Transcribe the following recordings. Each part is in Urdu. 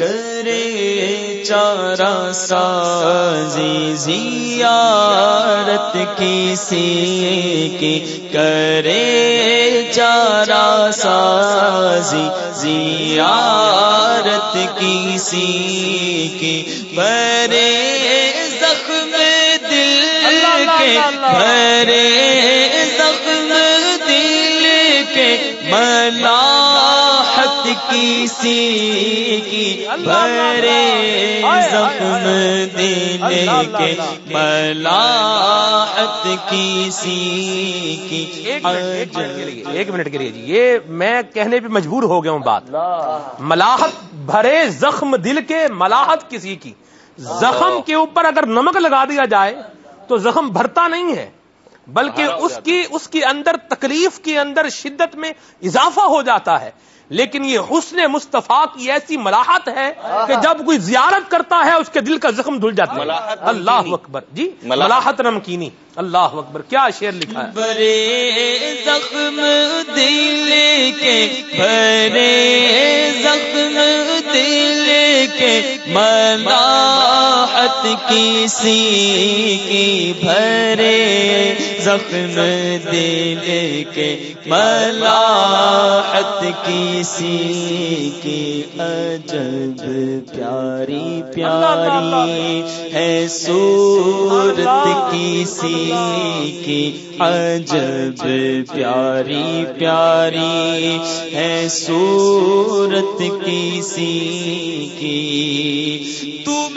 کرے چارا سازی زیارت کسی کی کرے چارا سازی زیارت کسی کی برے زخم دل کے برے کسی کی بھرے زخم دل کے ملاحت کسی کی ایک منٹ کے لیے جی یہ میں کہنے پہ مجبور ہو گیا ہوں بات ملاحت بھرے زخم دل کے ملاحت کسی کی زخم کے اوپر اگر نمک لگا دیا جائے تو زخم بھرتا نہیں ہے بلکہ اس کی اس کے اندر تکلیف کے اندر شدت میں اضافہ ہو جاتا ہے۔ لیکن یہ حسن مصطفیٰ کی ایسی ملاحت ہے کہ جب کوئی زیارت کرتا ہے اس کے دل کا زخم دھل جاتا ہے۔ اللہ اکبر۔ جی؟ ملاحت۔ نمکینی۔ اللہ اکبر۔ کیا شعر لکھا ہے؟ برے زخم دل کے برے زخم دل کے ملاحت کسی کی بھرے زخم دل کے ملاحت کسی کی عجب پیاری پیاری ہے صورت کسی کی عجب پیاری پیاری ہے صورت کسی کی تو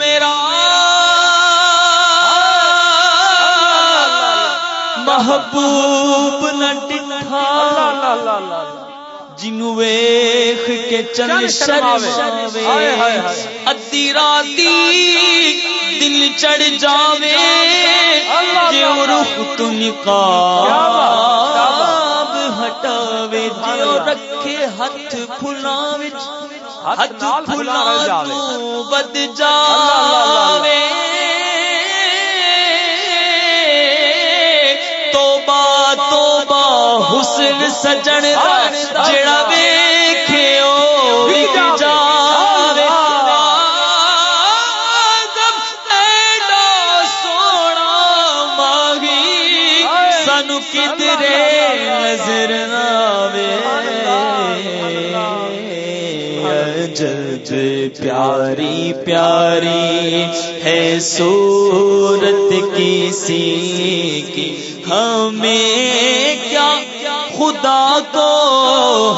محبوب نہ ڈٹھا جنو ویخ کے چند شرماوے۔ ادی راتی دل چڑھ جاوے۔ جو رخ تو نقاب۔ ہٹاوے جو رکھے ہاتھ پھلاوے ہاتھ پھلا تو بد جاوے سجن جڑا ویکھے او جاوے آدم ایڈا سونا ماہی سانو کدرے نظر آوے پیاری پیاری ہے صورت کسی کی ہمیں کیا خدا کو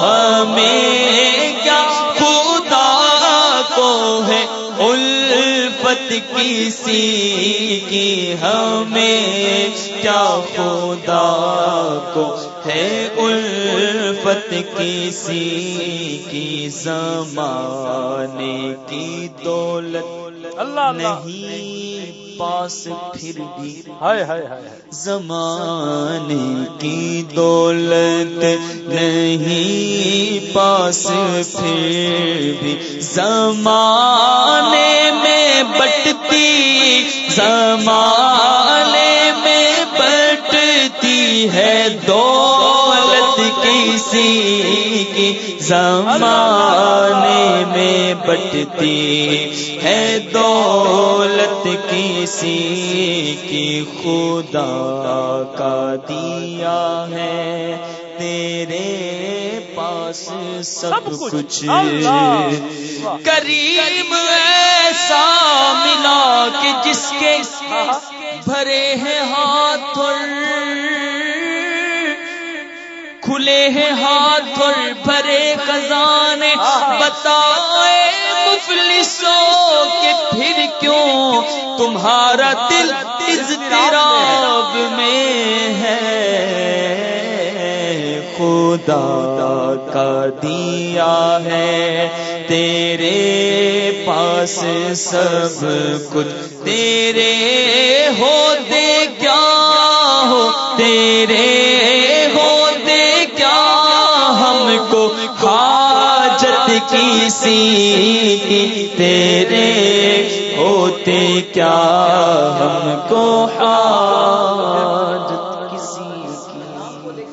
ہمیں کیا؟ خدا کو ہے الفت کسی کی ہمیں کیا؟ خدا کو ہے الفت کسی کی زمانے کی دولت اللہ نہیں۔ پاس پھر بھی زمانے کی دولت نہیں پاس پھر بھی زمانے میں بٹتی زمانے کسی کی زمانے میں بٹتی ہے دولت کسی کی خدا کا دیا ہے تیرے پاس سب کچھ۔ کریم ایسا ملا کہ جس کے بھرے ہیں ہاتھ اور کھلے ہیں ہاتھ اور بھرے خزانے۔ بتائے مفلسوں کہ پھر کیوں تمہارا دل اضطراب میں ہے؟ خدا کا دیا ہے تیرے پاس سب کچھ۔ تیرے ہوتے کیا ہو؟ تیرے کسی کی تیرے ہوتے کیا ہم کو ہاں